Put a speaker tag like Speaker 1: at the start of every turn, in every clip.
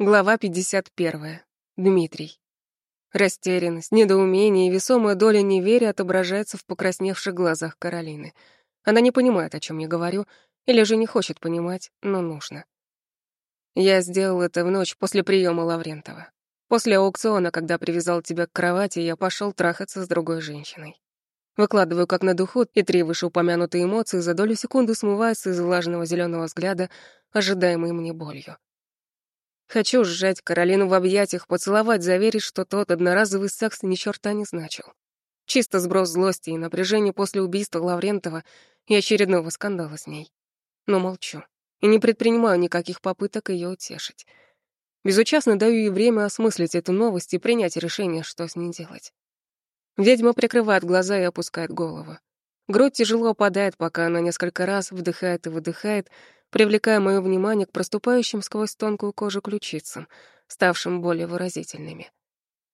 Speaker 1: Глава 51. Дмитрий. Растерянность, недоумение и весомая доля неверия отображается в покрасневших глазах Каролины. Она не понимает, о чем я говорю, или же не хочет понимать, но нужно. Я сделал это в ночь после приема Лаврентова. После аукциона, когда привязал тебя к кровати, я пошел трахаться с другой женщиной. Выкладываю как на духу, и три вышеупомянутые эмоции за долю секунды смываются из влажного зеленого взгляда, ожидаемой мне болью. Хочу сжать Каролину в объятиях, поцеловать, заверить, что тот одноразовый секс ни черта не значил. Чисто сброс злости и напряжения после убийства Лаврентова и очередного скандала с ней. Но молчу и не предпринимаю никаких попыток ее утешить. Безучастно даю ей время осмыслить эту новость и принять решение, что с ней делать. Ведьма прикрывает глаза и опускает голову. Грудь тяжело опадает, пока она несколько раз вдыхает и выдыхает, привлекая моё внимание к проступающим сквозь тонкую кожу ключицам, ставшим более выразительными.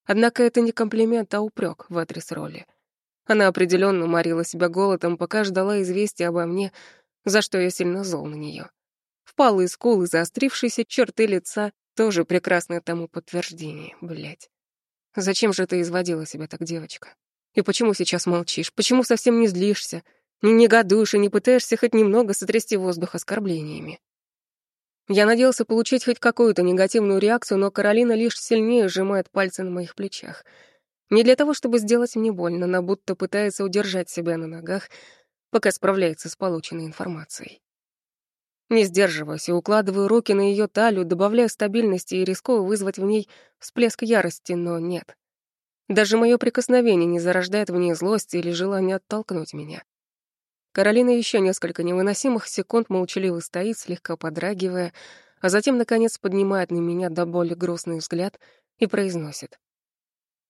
Speaker 1: Однако это не комплимент, а упрек в адрес роли. Она определенно морила себя голодом, пока ждала известия обо мне, за что я сильно зол на неё. Впалые скулы, заострившиеся черты лица — тоже прекрасное тому подтверждение, блядь. Зачем же ты изводила себя так, девочка? И почему сейчас молчишь? Почему совсем не злишься? Не негодуешь и не пытаешься хоть немного сотрясти воздух оскорблениями. Я надеялся получить хоть какую-то негативную реакцию, но Каролина лишь сильнее сжимает пальцы на моих плечах. Не для того, чтобы сделать мне больно, она будто пытается удержать себя на ногах, пока справляется с полученной информацией. Не сдерживаясь и укладываю руки на ее талию, добавляю стабильности и рискую вызвать в ней всплеск ярости, но нет. Даже мое прикосновение не зарождает в ней злости или желание оттолкнуть меня. Каролина еще несколько невыносимых секунд молчаливо стоит, слегка подрагивая, а затем, наконец, поднимает на меня до боли грустный взгляд и произносит.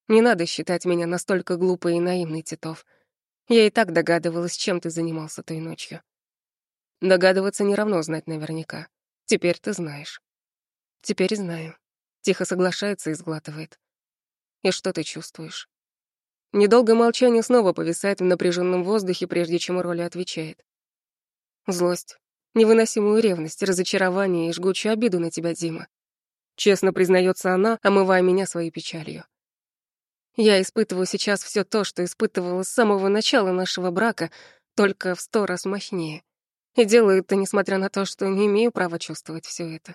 Speaker 1: «Не надо считать меня настолько глупой и наивной, Титов. Я и так догадывалась, чем ты занимался той ночью. Догадываться не равно знать наверняка. Теперь ты знаешь». «Теперь знаю». Тихо соглашается и сглатывает. «И что ты чувствуешь?» Недолгое молчание снова повисает в напряженном воздухе, прежде чем Роли отвечает. Злость, невыносимую ревность, разочарование и жгучую обиду на тебя, Дима. Честно признается она, омывая меня своей печалью. Я испытываю сейчас все то, что испытывала с самого начала нашего брака, только в сто раз мощнее. И делаю это, несмотря на то, что не имею права чувствовать все это.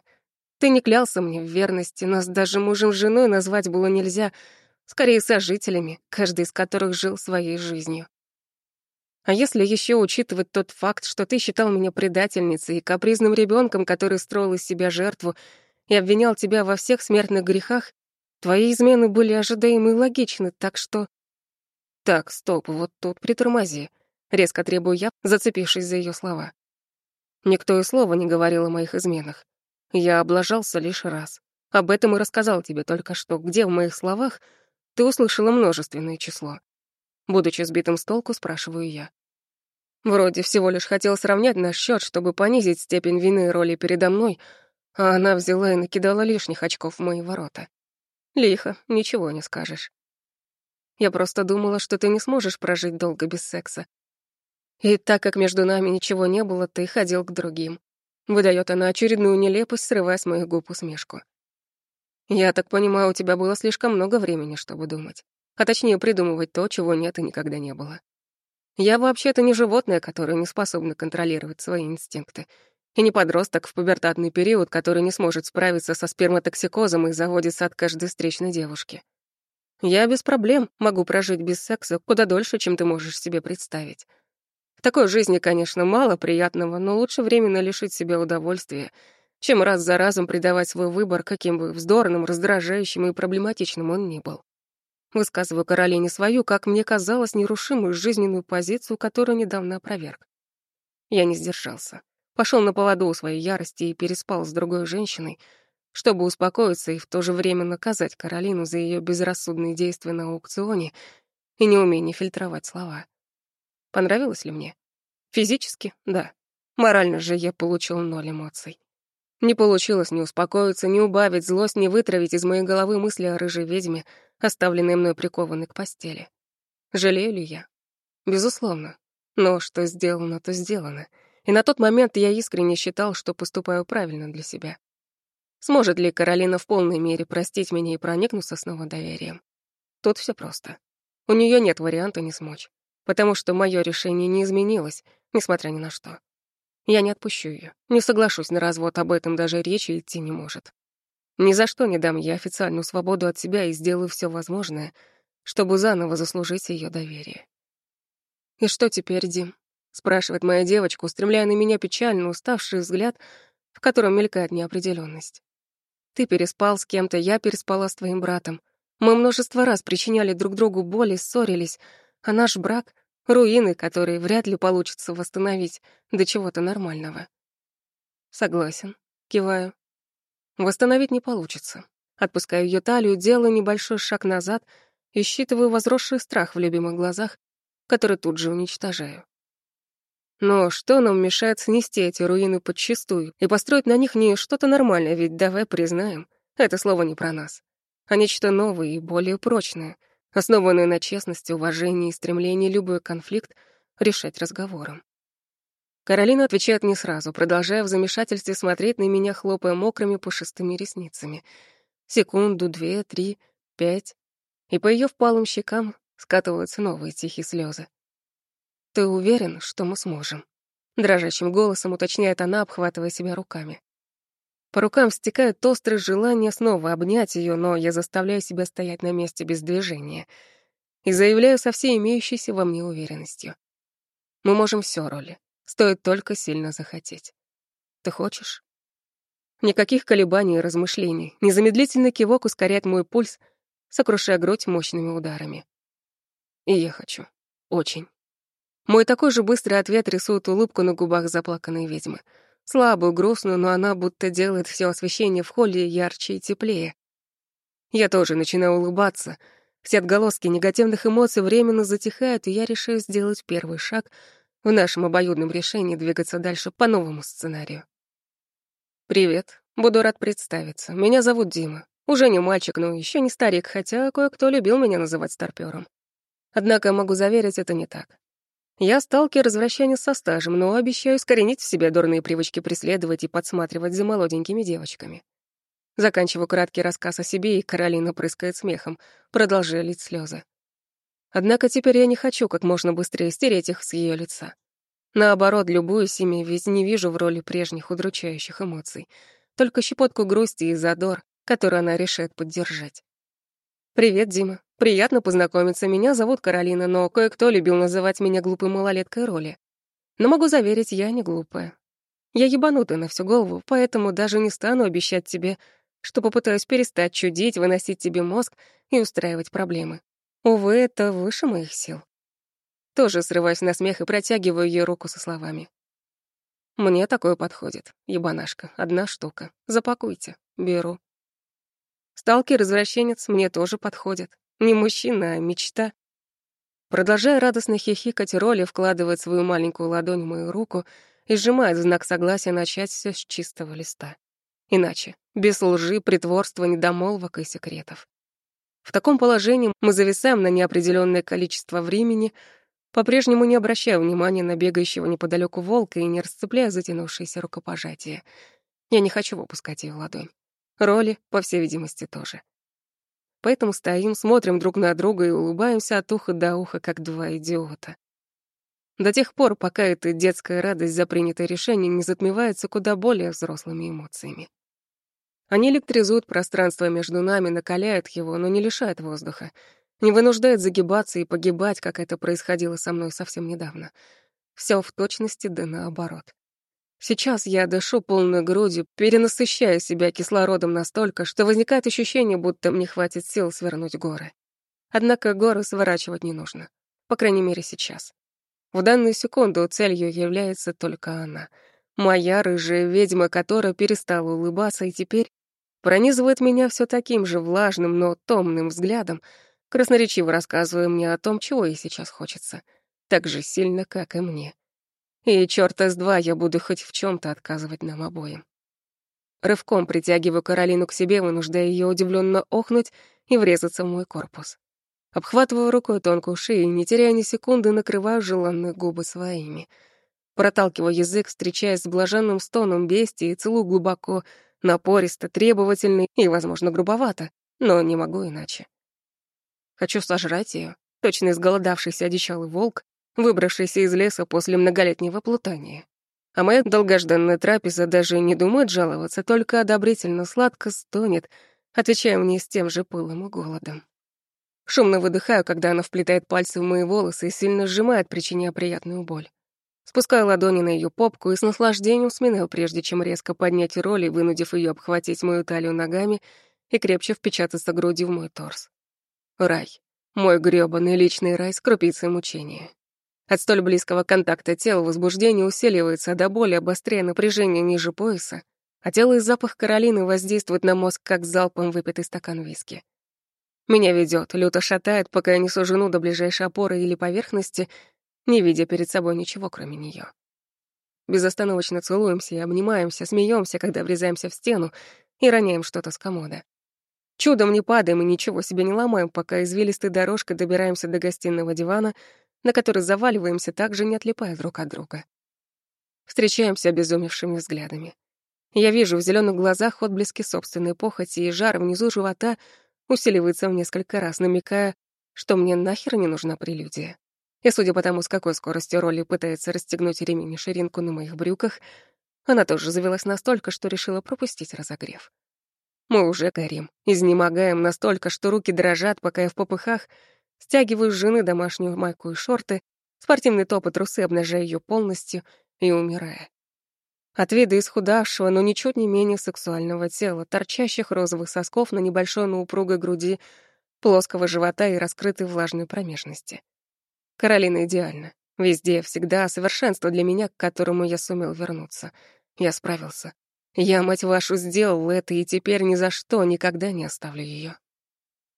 Speaker 1: Ты не клялся мне в верности, нас даже мужем с женой назвать было нельзя — скорее сожителями, каждый из которых жил своей жизнью. А если еще учитывать тот факт, что ты считал меня предательницей и капризным ребенком, который строил из себя жертву и обвинял тебя во всех смертных грехах, твои измены были ожидаемы и логичны, так что... Так, стоп, вот тут притормози. Резко требую я, зацепившись за ее слова. Никто и слова не говорил о моих изменах. Я облажался лишь раз. Об этом и рассказал тебе только что, где в моих словах ты услышала множественное число. Будучи сбитым с толку, спрашиваю я. Вроде всего лишь хотел сравнять наш счет, чтобы понизить степень вины роли передо мной, а она взяла и накидала лишних очков в мои ворота. Лихо, ничего не скажешь. Я просто думала, что ты не сможешь прожить долго без секса. И так как между нами ничего не было, ты ходил к другим. Выдает она очередную нелепость, срывая с моих губ усмешку. Я так понимаю, у тебя было слишком много времени, чтобы думать. А точнее, придумывать то, чего нет и никогда не было. Я вообще-то не животное, которое не способно контролировать свои инстинкты. И не подросток в пубертатный период, который не сможет справиться со сперматоксикозом и заводится от каждой встречной девушки. Я без проблем могу прожить без секса куда дольше, чем ты можешь себе представить. В такой жизни, конечно, мало приятного, но лучше временно лишить себя удовольствия — чем раз за разом предавать свой выбор, каким бы вздорным, раздражающим и проблематичным он ни был. Высказываю Каролине свою, как мне казалось, нерушимую жизненную позицию, которую недавно опроверг. Я не сдержался. Пошел на поводу у своей ярости и переспал с другой женщиной, чтобы успокоиться и в то же время наказать Каролину за ее безрассудные действия на аукционе и неумение фильтровать слова. Понравилось ли мне? Физически — да. Морально же я получил ноль эмоций. Не получилось ни успокоиться, ни убавить злость, ни вытравить из моей головы мысли о рыжей ведьме, оставленной мной прикованной к постели. Жалею ли я? Безусловно. Но что сделано, то сделано. И на тот момент я искренне считал, что поступаю правильно для себя. Сможет ли Каролина в полной мере простить меня и проникнуться снова доверием? Тут все просто. У нее нет варианта не смочь, потому что мое решение не изменилось, несмотря ни на что. Я не отпущу ее, не соглашусь на развод, об этом даже речи идти не может. Ни за что не дам ей официальную свободу от себя и сделаю все возможное, чтобы заново заслужить ее доверие. «И что теперь, Дим?» — спрашивает моя девочка, устремляя на меня печально уставший взгляд, в котором мелькает неопределенность. «Ты переспал с кем-то, я переспала с твоим братом. Мы множество раз причиняли друг другу боль и ссорились, а наш брак — руины, которые вряд ли получится восстановить до чего-то нормального». «Согласен», — киваю. «Восстановить не получится». Отпускаю ее талию, делаю небольшой шаг назад и считываю возросший страх в любимых глазах который тут же уничтожаю. Но что нам мешает снести эти руины подчистую и построить на них не что-то нормальное, ведь давай признаем, это слово не про нас, а нечто новое и более прочное, основанное на честности, уважении и стремлении любой конфликт решать разговором. Каролина отвечает не сразу, продолжая в замешательстве смотреть на меня, хлопая мокрыми пушистыми ресницами. Секунду, две, три, пять. И по ее впалым щекам скатываются новые тихие слезы. «Ты уверен, что мы сможем?» Дрожащим голосом уточняет она, обхватывая себя руками. По рукам стекают острые желания снова обнять ее, но я заставляю себя стоять на месте без движения и заявляю со всей имеющейся во мне уверенностью. Мы можем все, Роли. Стоит только сильно захотеть. Ты хочешь? Никаких колебаний и размышлений. Незамедлительный кивок ускоряет мой пульс, сокрушая грудь мощными ударами. И я хочу. Очень. Мой такой же быстрый ответ рисует улыбку на губах заплаканной ведьмы. Слабую, грустную, но она будто делает все освещение в холле ярче и теплее. Я тоже начинаю улыбаться. Все отголоски негативных эмоций временно затихают, и я решаю сделать первый шаг в нашем обоюдном решении двигаться дальше по новому сценарию. «Привет. Буду рад представиться. Меня зовут Дима. Уже не мальчик, но еще не старик, хотя кое-кто любил меня называть старпёром. Однако могу заверить, это не так. Я сталкер-развращенец со стажем, но обещаю искоренить в себе дурные привычки преследовать и подсматривать за молоденькими девочками. Заканчиваю краткий рассказ о себе, и Каролина прыскает смехом, продолжая лить слезы. Однако теперь я не хочу как можно быстрее стереть их с ее лица. Наоборот, любуюсь ими, ведь не вижу в роли прежних удручающих эмоций, только щепотку грусти и задор, который она решает поддержать. «Привет, Дима. Приятно познакомиться. Меня зовут Каролина, но кое-кто любил называть меня глупой малолеткой роли. Но могу заверить, я не глупая. Я ебанутая на всю голову, поэтому даже не стану обещать тебе, что попытаюсь перестать чудить, выносить тебе мозг и устраивать проблемы. Увы, это выше моих сил. Тоже срываюсь на смех и протягиваю ей руку со словами. Мне такое подходит. Ебанашка, одна штука. Запакуйте. Беру. Сталкер-извращенец мне тоже подходит. Не мужчина, а мечта. Продолжая радостно хихикать, Роли вкладывает свою маленькую ладонь в мою руку и сжимает знак согласия начать все с чистого листа. Иначе, без лжи, притворства, недомолвок и секретов. В таком положении мы зависаем на неопределенное количество времени, по-прежнему не обращая внимания на бегающего неподалеку волка и не расцепляя затянувшееся рукопожатие. Я не хочу выпускать ее ладонь. Роли, по всей видимости, тоже. Поэтому стоим, смотрим друг на друга и улыбаемся от уха до уха, как два идиота. До тех пор, пока эта детская радость за принятое решение не затмевается куда более взрослыми эмоциями. Они электризуют пространство между нами, накаляют его, но не лишают воздуха, не вынуждают загибаться и погибать, как это происходило со мной совсем недавно. Все в точности да наоборот. Сейчас я дышу полной грудью, перенасыщая себя кислородом настолько, что возникает ощущение, будто мне хватит сил свернуть горы. Однако горы сворачивать не нужно. По крайней мере, сейчас. В данную секунду целью является только она. Моя рыжая ведьма, которая перестала улыбаться и теперь пронизывает меня все таким же влажным, но томным взглядом, красноречиво рассказывая мне о том, чего ей сейчас хочется. Так же сильно, как и мне. И чёрта с два я буду хоть в чем то отказывать нам обоим. Рывком притягиваю Каролину к себе, вынуждая ее удивленно охнуть и врезаться в мой корпус. Обхватываю рукой тонкую шею и, не теряя ни секунды, накрываю желанные губы своими. Проталкиваю язык, встречаясь с блаженным стоном бестии, и целую глубоко, Напористо, требовательный и, возможно, грубовато, но не могу иначе. Хочу сожрать ее, точно изголодавшийся одичалый волк, выбравшийся из леса после многолетнего плутания. А моя долгожданная трапеза даже не думает жаловаться, только одобрительно сладко стонет, отвечая мне с тем же пылом и голодом. Шумно выдыхаю, когда она вплетает пальцы в мои волосы и сильно сжимает, причиняя приятную боль. Спускаю ладони на ее попку и с наслаждением сминаю, прежде чем резко поднять роли, вынудив ее обхватить мою талию ногами и крепче впечататься грудью в мой торс. Рай. Мой грёбаный личный рай с крупицей мучения. От столь близкого контакта тела возбуждение усиливается до боли, обостряя напряжение ниже пояса, а тело и запах Каролины воздействует на мозг, как залпом выпитый стакан виски. Меня ведет, люто шатает, пока я несу жену до ближайшей опоры или поверхности, не видя перед собой ничего, кроме нее. Безостановочно целуемся и обнимаемся, смеемся, когда врезаемся в стену и роняем что-то с комода. Чудом не падаем и ничего себе не ломаем, пока извилистой дорожкой добираемся до гостиного дивана — на который заваливаемся, также не отлипая друг от друга. Встречаемся обезумевшими взглядами. Я вижу в зеленых глазах отблески собственной похоти, и жар внизу живота усиливается в несколько раз, намекая, что мне нахер не нужна прелюдия. И судя по тому, с какой скоростью Ролли пытается расстегнуть ремень и ширинку на моих брюках, она тоже завелась настолько, что решила пропустить разогрев. Мы уже горим, изнемогаем настолько, что руки дрожат, пока я в попыхах Стягиваю с жены домашнюю майку и шорты, спортивный топ и трусы, обнажая ее полностью и умирая. От вида исхудавшего, но ничуть не менее сексуального тела, торчащих розовых сосков на небольшой, но упругой груди, плоского живота и раскрытой влажной промежности. Каролина идеальна. Везде, всегда, совершенство для меня, к которому я сумел вернуться. Я справился. Я, мать вашу, сделал это, и теперь ни за что никогда не оставлю ее.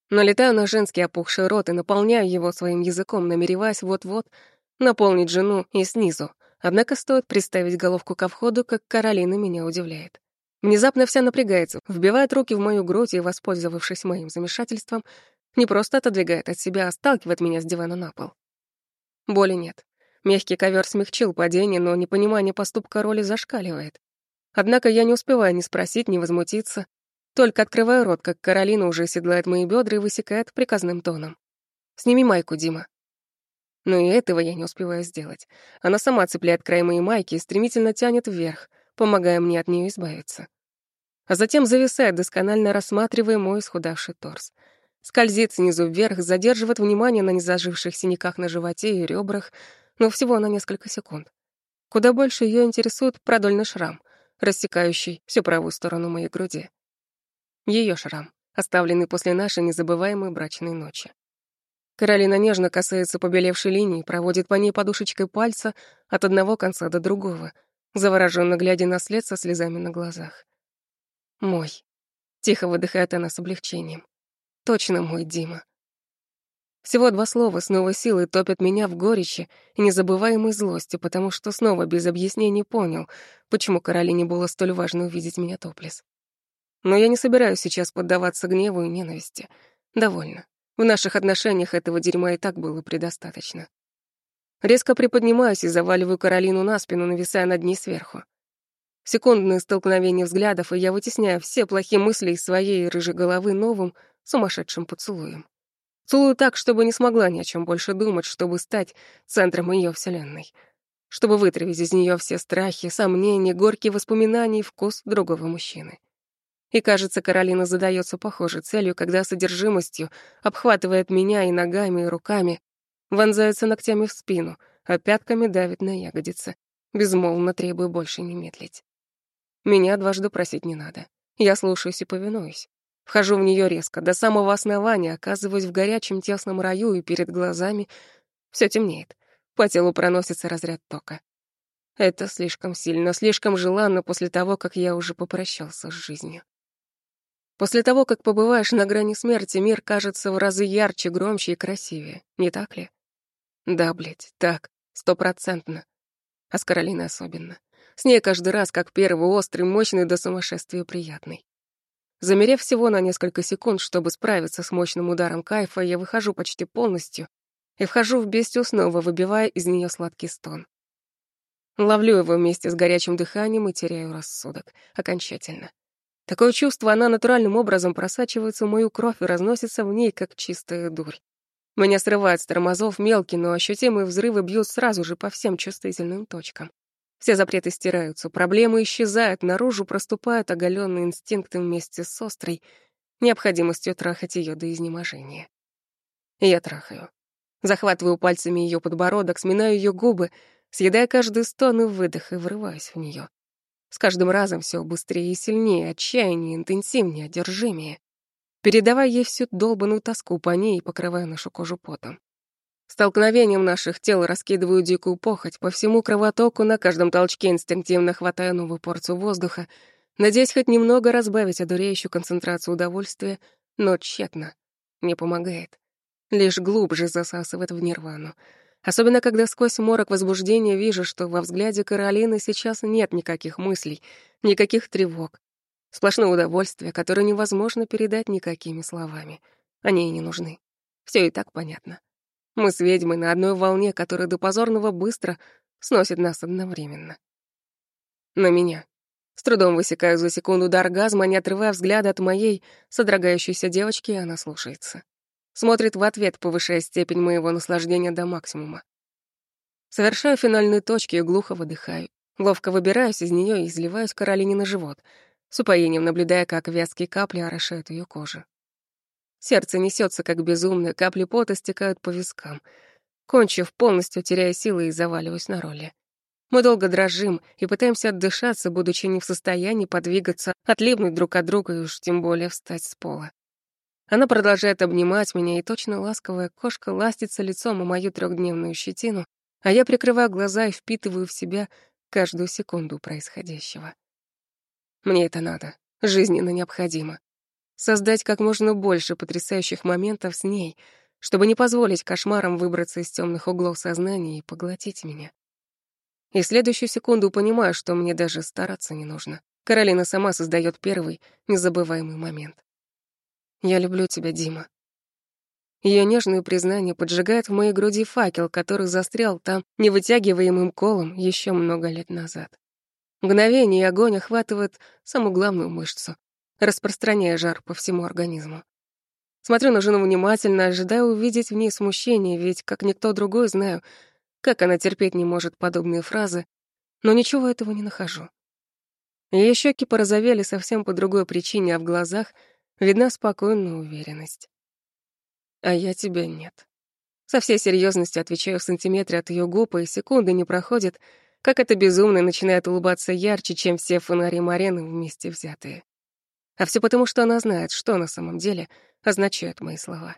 Speaker 1: Налетаю на женский опухший рот и наполняю его своим языком, намереваясь вот-вот наполнить жену и снизу. Однако стоит приставить головку ко входу, как Каролина меня удивляет. Внезапно вся напрягается, вбивает руки в мою грудь и, воспользовавшись моим замешательством, не просто отодвигает от себя, а сталкивает меня с дивана на пол. Боли нет. Мягкий ковер смягчил падение, но непонимание поступка роли зашкаливает. Однако я не успеваю ни спросить, ни возмутиться. Только открываю рот, как Каролина уже седлает мои бедра и высекает приказным тоном. «Сними майку, Дима». Но и этого я не успеваю сделать. Она сама цепляет край моей майки и стремительно тянет вверх, помогая мне от нее избавиться. А затем зависает, досконально рассматривая мой исхудавший торс. Скользит снизу вверх, задерживает внимание на незаживших синяках на животе и ребрах, но всего на несколько секунд. Куда больше ее интересует продольный шрам, рассекающий всю правую сторону моей груди. Ее шрам, оставленный после нашей незабываемой брачной ночи. Каролина нежно касается побелевшей линии, проводит по ней подушечкой пальца от одного конца до другого, завороженно глядя на след со слезами на глазах. «Мой», — тихо выдыхает она с облегчением. «Точно мой Дима». Всего два слова с новой силой топят меня в горечи и незабываемой злости, потому что снова без объяснений понял, почему Каролине было столь важно увидеть меня топлес. Но я не собираюсь сейчас поддаваться гневу и ненависти. Довольно. В наших отношениях этого дерьма и так было предостаточно. Резко приподнимаюсь и заваливаю Каролину на спину, нависая над ней сверху. Секундное столкновение взглядов, и я вытесняю все плохие мысли из своей рыжей головы новым, сумасшедшим поцелуем. Целую так, чтобы не смогла ни о чем больше думать, чтобы стать центром ее вселенной. Чтобы вытравить из нее все страхи, сомнения, горькие воспоминания и вкус другого мужчины. И, кажется, Каролина задается похожей целью, когда содержимостью обхватывает меня и ногами, и руками, вонзается ногтями в спину, а пятками давит на ягодицы, безмолвно требуя больше не медлить. Меня дважды просить не надо. Я слушаюсь и повинуюсь. Вхожу в нее резко, до самого основания, оказываюсь в горячем тесном раю, и перед глазами все темнеет. По телу проносится разряд тока. Это слишком сильно, слишком желанно после того, как я уже попрощался с жизнью. После того, как побываешь на грани смерти, мир кажется в разы ярче, громче и красивее, не так ли? Да, блядь, так, стопроцентно. А с Каролиной особенно. С ней каждый раз как первый, острый, мощный до сумасшествия приятный. Замерев всего на несколько секунд, чтобы справиться с мощным ударом кайфа, я выхожу почти полностью и вхожу в бестию снова, выбивая из нее сладкий стон. Ловлю его вместе с горячим дыханием и теряю рассудок. Окончательно. Такое чувство, она натуральным образом просачивается в мою кровь и разносится в ней, как чистая дурь. Меня срывает с тормозов мелкие, но ощутимые взрывы бьют сразу же по всем чувствительным точкам. Все запреты стираются, проблемы исчезают, наружу проступают оголенные инстинкты вместе с острой необходимостью трахать ее до изнеможения. Я трахаю. Захватываю пальцами ее подбородок, сминаю ее губы, съедая каждый стон и выдох и врываюсь в нее. С каждым разом все быстрее и сильнее, отчаяннее, интенсивнее, одержимее. Передавая ей всю долбанную тоску по ней и покрывая нашу кожу потом. Столкновением наших тел раскидываю дикую похоть по всему кровотоку, на каждом толчке инстинктивно хватая новую порцию воздуха, надеясь хоть немного разбавить одуреющую концентрацию удовольствия, но тщетно. Не помогает. Лишь глубже засасывает в нирвану. Особенно, когда сквозь морок возбуждения вижу, что во взгляде Каролины сейчас нет никаких мыслей, никаких тревог. Сплошное удовольствие, которое невозможно передать никакими словами. Они и не нужны. Все и так понятно. Мы с ведьмой на одной волне, которая до позорного быстро сносит нас одновременно. На меня. С трудом высекаю за секунду до оргазма, не отрывая взгляда от моей содрогающейся девочки, и она слушается. Смотрит в ответ, повышая степень моего наслаждения до максимума. Совершаю финальные точки и глухо выдыхаю. Ловко выбираюсь из нее и изливаюсь Каролине на живот, с упоением наблюдая, как вязкие капли орошают ее кожу. Сердце несется как безумное, капли пота стекают по вискам. Кончив, полностью теряя силы и заваливаюсь на роли. Мы долго дрожим и пытаемся отдышаться, будучи не в состоянии подвигаться, отлипнуть друг от друга и уж тем более встать с пола. Она продолжает обнимать меня, и точно ласковая кошка ластится лицом о мою трехдневную щетину, а я прикрываю глаза и впитываю в себя каждую секунду происходящего. Мне это надо, жизненно необходимо создать как можно больше потрясающих моментов с ней, чтобы не позволить кошмарам выбраться из темных углов сознания и поглотить меня. И следующую секунду понимаю, что мне даже стараться не нужно. Каролина сама создает первый, незабываемый момент. «Я люблю тебя, Дима». Ее нежные признания поджигают в моей груди факел, который застрял там невытягиваемым колом еще много лет назад. Мгновение и огонь охватывает самую главную мышцу, распространяя жар по всему организму. Смотрю на жену внимательно, ожидая увидеть в ней смущение, ведь, как никто другой, знаю, как она терпеть не может подобные фразы, но ничего этого не нахожу. Ее щеки порозовели совсем по другой причине, а в глазах видна спокойная уверенность. А я тебя нет. Со всей серьезностью отвечаю в сантиметре от ее губ, и секунды не проходит, как это безумно начинает улыбаться ярче, чем все фонари Марены вместе взятые. А все потому, что она знает, что на самом деле означают мои слова.